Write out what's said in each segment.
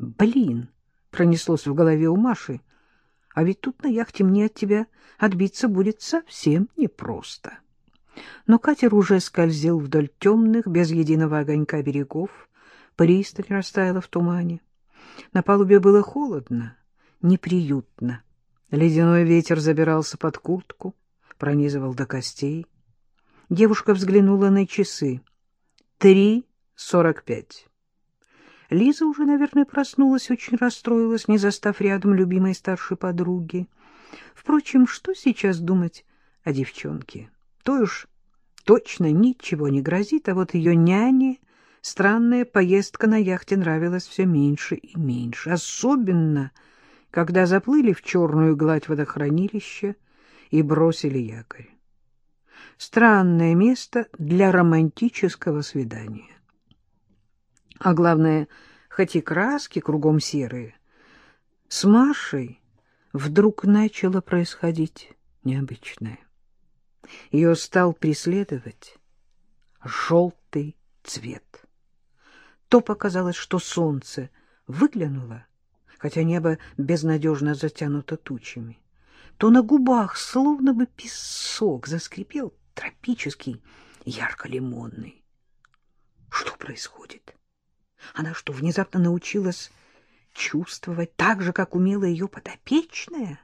Блин, пронеслось в голове у Маши. А ведь тут на яхте мне от тебя отбиться будет совсем непросто. Но катер уже скользил вдоль темных, без единого огонька берегов, пристань растаяла в тумане. На палубе было холодно, неприютно. Ледяной ветер забирался под куртку, пронизывал до костей. Девушка взглянула на часы. Три сорок пять. Лиза уже, наверное, проснулась, очень расстроилась, не застав рядом любимой старшей подруги. Впрочем, что сейчас думать о девчонке? То уж точно ничего не грозит, а вот ее няне странная поездка на яхте нравилась все меньше и меньше. Особенно, когда заплыли в черную гладь водохранилища и бросили якорь. Странное место для романтического свидания. А главное, хоть и краски кругом серые, с Машей вдруг начало происходить необычное. Ее стал преследовать желтый цвет. То показалось, что солнце выглянуло, хотя небо безнадежно затянуто тучами, то на губах словно бы песок заскрипел тропический, ярко-лимонный. Что происходит? Она что, внезапно научилась чувствовать так же, как умела ее подопечная?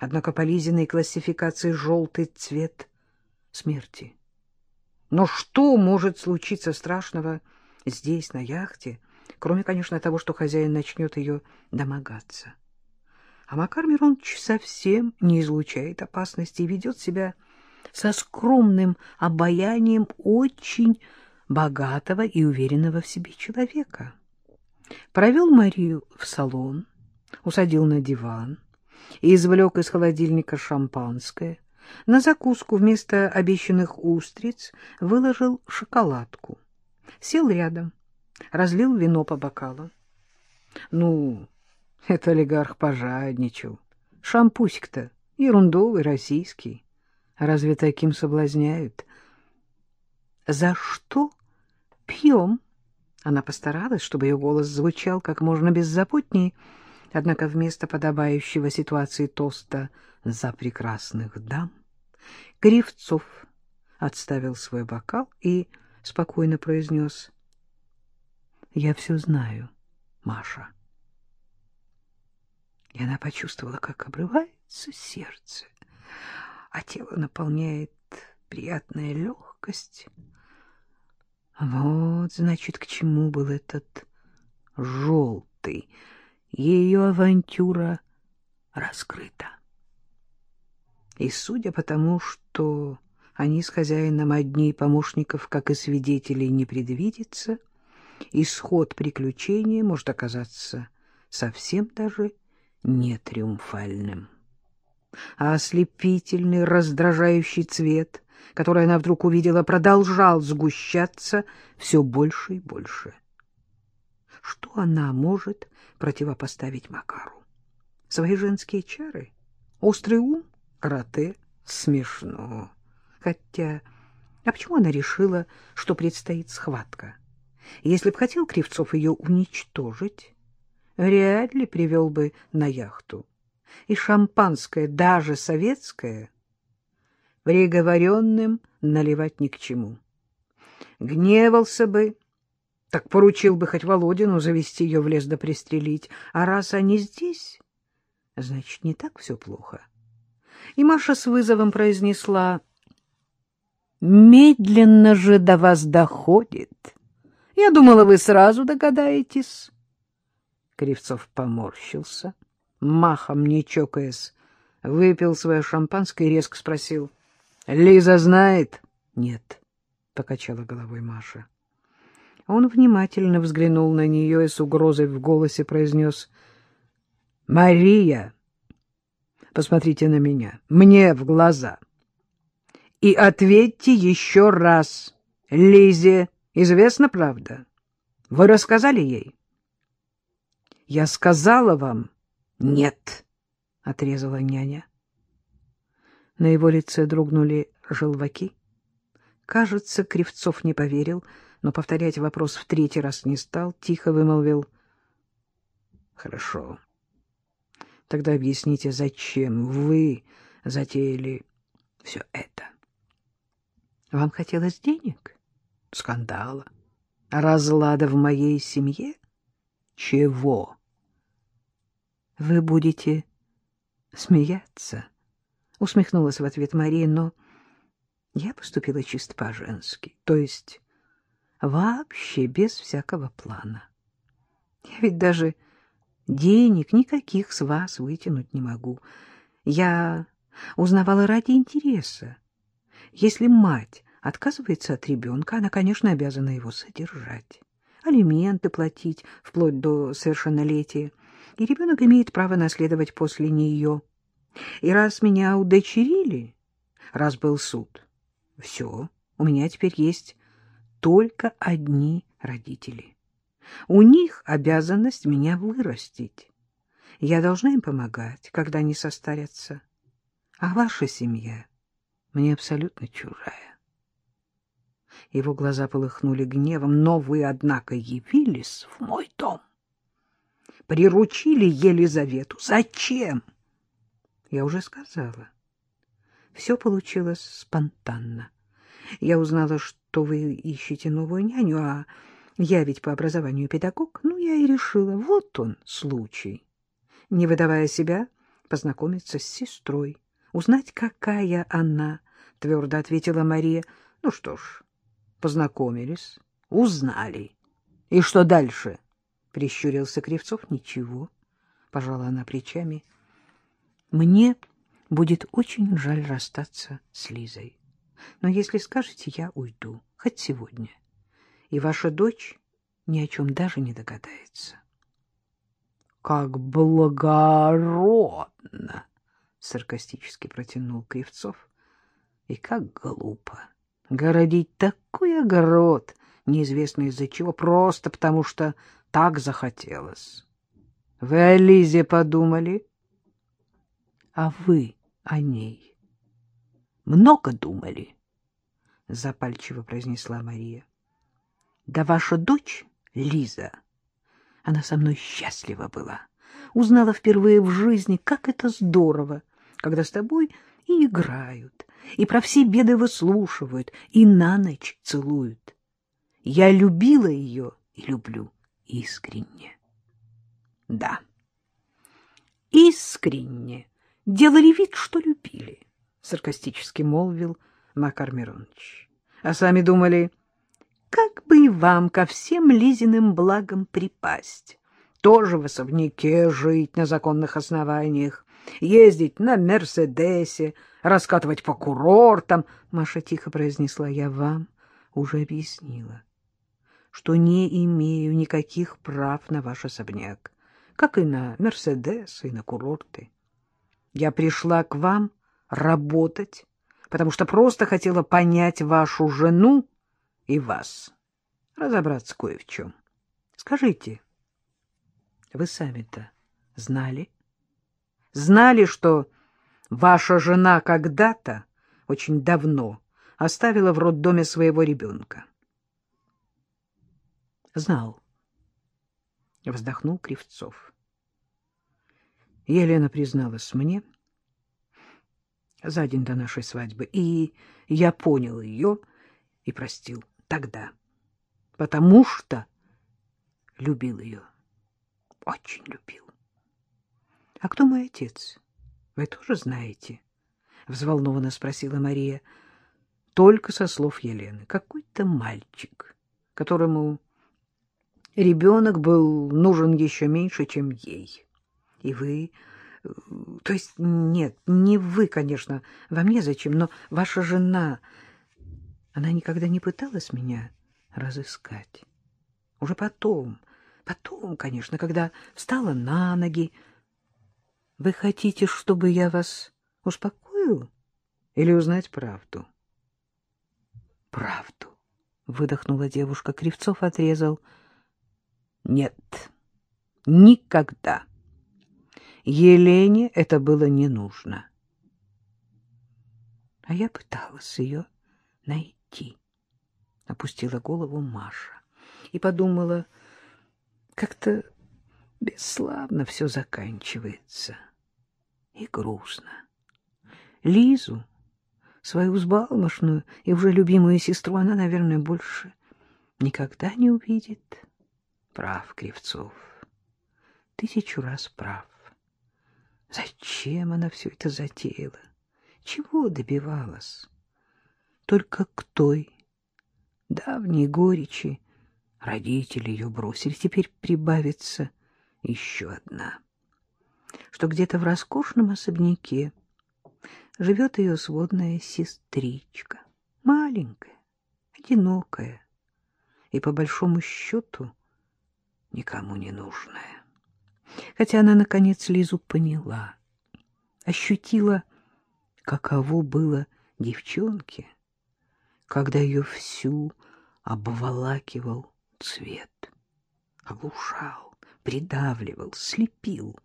Однако по Лизиной классификации желтый цвет смерти. Но что может случиться страшного здесь, на яхте, кроме, конечно, того, что хозяин начнет ее домогаться? А Макар Миронович совсем не излучает опасности и ведет себя со скромным обаянием очень богатого и уверенного в себе человека. Провел Марию в салон, усадил на диван и извлек из холодильника шампанское. На закуску вместо обещанных устриц выложил шоколадку. Сел рядом, разлил вино по бокалам. Ну, это олигарх пожадничал. Шампусик-то ерундовый, российский. Разве таким соблазняют? За что пьем. Она постаралась, чтобы ее голос звучал как можно беззаботнее, однако вместо подобающего ситуации тоста за прекрасных дам Кривцов отставил свой бокал и спокойно произнес «Я все знаю, Маша». И она почувствовала, как обрывается сердце, а тело наполняет приятная легкость — вот, значит, к чему был этот желтый. Ее авантюра раскрыта. И судя по тому, что они с хозяином одни помощников, как и свидетелей, не предвидится, исход приключения может оказаться совсем даже не триумфальным. А ослепительный раздражающий цвет — который она вдруг увидела, продолжал сгущаться все больше и больше. Что она может противопоставить Макару? Свои женские чары? Острый ум? Карате? Смешно. Хотя... А почему она решила, что предстоит схватка? Если б хотел Кривцов ее уничтожить, вряд ли привел бы на яхту. И шампанское, даже советское, приговоренным наливать ни к чему. Гневался бы, так поручил бы хоть Володину завести ее в лес да пристрелить. А раз они здесь, значит, не так все плохо. И Маша с вызовом произнесла, «Медленно же до вас доходит. Я думала, вы сразу догадаетесь». Кривцов поморщился, махом не чокаясь, выпил свое шампанское и резко спросил, Лиза знает? Нет, покачала головой Маша. Он внимательно взглянул на нее и с угрозой в голосе произнес. Мария, посмотрите на меня, мне в глаза. И ответьте еще раз. Лизе известна правда? Вы рассказали ей? Я сказала вам нет, отрезала няня. На его лице дрогнули желваки. Кажется, Кривцов не поверил, но повторять вопрос в третий раз не стал, тихо вымолвил. Хорошо. Тогда объясните, зачем вы затеяли все это? Вам хотелось денег? Скандала? Разлада в моей семье? Чего? Вы будете смеяться? Усмехнулась в ответ Мария, но я поступила чисто по-женски, то есть вообще без всякого плана. Я ведь даже денег никаких с вас вытянуть не могу. Я узнавала ради интереса. Если мать отказывается от ребенка, она, конечно, обязана его содержать, алименты платить вплоть до совершеннолетия, и ребенок имеет право наследовать после нее. И раз меня удочерили, раз был суд, все, у меня теперь есть только одни родители. У них обязанность меня вырастить. Я должна им помогать, когда они состарятся. А ваша семья мне абсолютно чужая. Его глаза полыхнули гневом. Но вы, однако, явились в мой дом. Приручили Елизавету. Зачем? Я уже сказала. Все получилось спонтанно. Я узнала, что вы ищете новую няню, а я ведь по образованию педагог. Ну, я и решила, вот он случай. Не выдавая себя, познакомиться с сестрой, узнать, какая она, — твердо ответила Мария. Ну что ж, познакомились, узнали. И что дальше? — прищурился Кривцов. Ничего, — пожала она плечами. Мне будет очень жаль расстаться с Лизой. Но если скажете, я уйду, хоть сегодня. И ваша дочь ни о чем даже не догадается. — Как благородно! — саркастически протянул Кривцов. — И как глупо! Городить такой огород, неизвестно из-за чего, просто потому что так захотелось. Вы о Лизе подумали? А вы о ней много думали? Запальчиво произнесла Мария. Да ваша дочь, Лиза, она со мной счастлива была. Узнала впервые в жизни, как это здорово, когда с тобой и играют, и про все беды выслушивают, и на ночь целуют. Я любила ее и люблю искренне. Да, искренне делали вид, что любили, — саркастически молвил Макар Миронович. А сами думали, как бы и вам ко всем Лизиным благам припасть, тоже в особняке жить на законных основаниях, ездить на Мерседесе, раскатывать по курортам. Маша тихо произнесла, я вам уже объяснила что не имею никаких прав на ваш особняк, как и на Мерседес, и на курорты. Я пришла к вам работать, потому что просто хотела понять вашу жену и вас, разобраться кое в чем. Скажите, вы сами-то знали? Знали, что ваша жена когда-то, очень давно, оставила в роддоме своего ребенка? Знал. Вздохнул Кривцов. Елена призналась мне за день до нашей свадьбы, и я понял ее и простил тогда, потому что любил ее, очень любил. — А кто мой отец? Вы тоже знаете? — взволнованно спросила Мария. — Только со слов Елены. Какой-то мальчик, которому ребенок был нужен еще меньше, чем ей. И вы... То есть нет, не вы, конечно, во мне зачем, но ваша жена... Она никогда не пыталась меня разыскать. Уже потом, потом, конечно, когда встала на ноги. Вы хотите, чтобы я вас успокоил или узнать правду? Правду, выдохнула девушка. Кривцов отрезал — нет, никогда. Елене это было не нужно. А я пыталась ее найти. Опустила голову Маша и подумала, как-то Бесславно все заканчивается. И грустно. Лизу, свою взбалмошную и уже любимую сестру, она, наверное, больше никогда не увидит. Прав Кривцов. Тысячу раз прав. Зачем она все это затеяла? Чего добивалась? Только к той давней горечи родители ее бросили. Теперь прибавится еще одна. Что где-то в роскошном особняке живет ее сводная сестричка, маленькая, одинокая и, по большому счету, никому не нужная. Хотя она, наконец, Лизу поняла, ощутила, каково было девчонке, когда ее всю обволакивал цвет, оглушал, придавливал, слепил.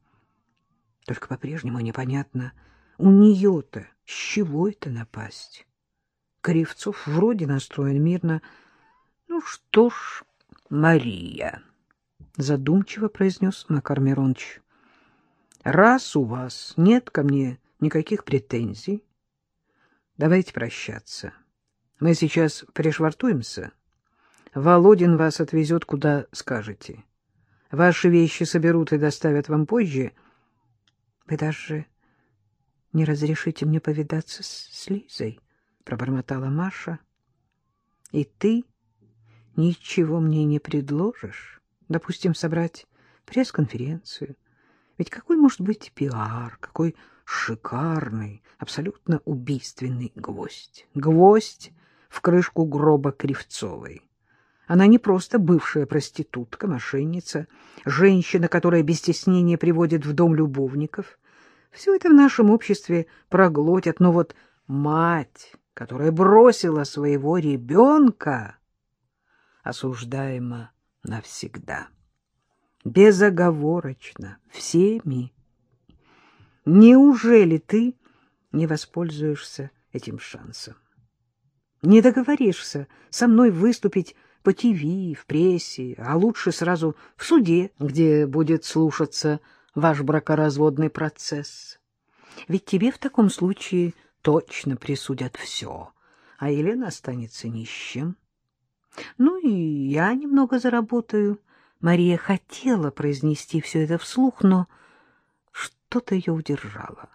Только по-прежнему непонятно, у нее-то с чего это напасть? Кривцов вроде настроен мирно. Ну что ж, Мария, задумчиво произнес Макар Миронович, раз у вас нет ко мне никаких претензий, давайте прощаться. Мы сейчас пришвартуемся. Володин вас отвезет, куда скажете. Ваши вещи соберут и доставят вам позже. Вы даже не разрешите мне повидаться с, Лизой, — пробормотала Маша. — И ты ничего мне не предложишь? Допустим, собрать пресс-конференцию. Ведь какой может быть пиар, какой шикарный, абсолютно убийственный гвоздь. Гвоздь в крышку гроба Кривцовой. Она не просто бывшая проститутка, мошенница, женщина, которая без стеснения приводит в дом любовников — все это в нашем обществе проглотят, но вот мать, которая бросила своего ребенка, осуждаема навсегда, безоговорочно, всеми. Неужели ты не воспользуешься этим шансом? Не договоришься со мной выступить по ТВ, в прессе, а лучше сразу в суде, где будет слушаться ваш бракоразводный процесс. Ведь тебе в таком случае точно присудят все, а Елена останется нищим. Ну и я немного заработаю. Мария хотела произнести все это вслух, но что-то ее удержало.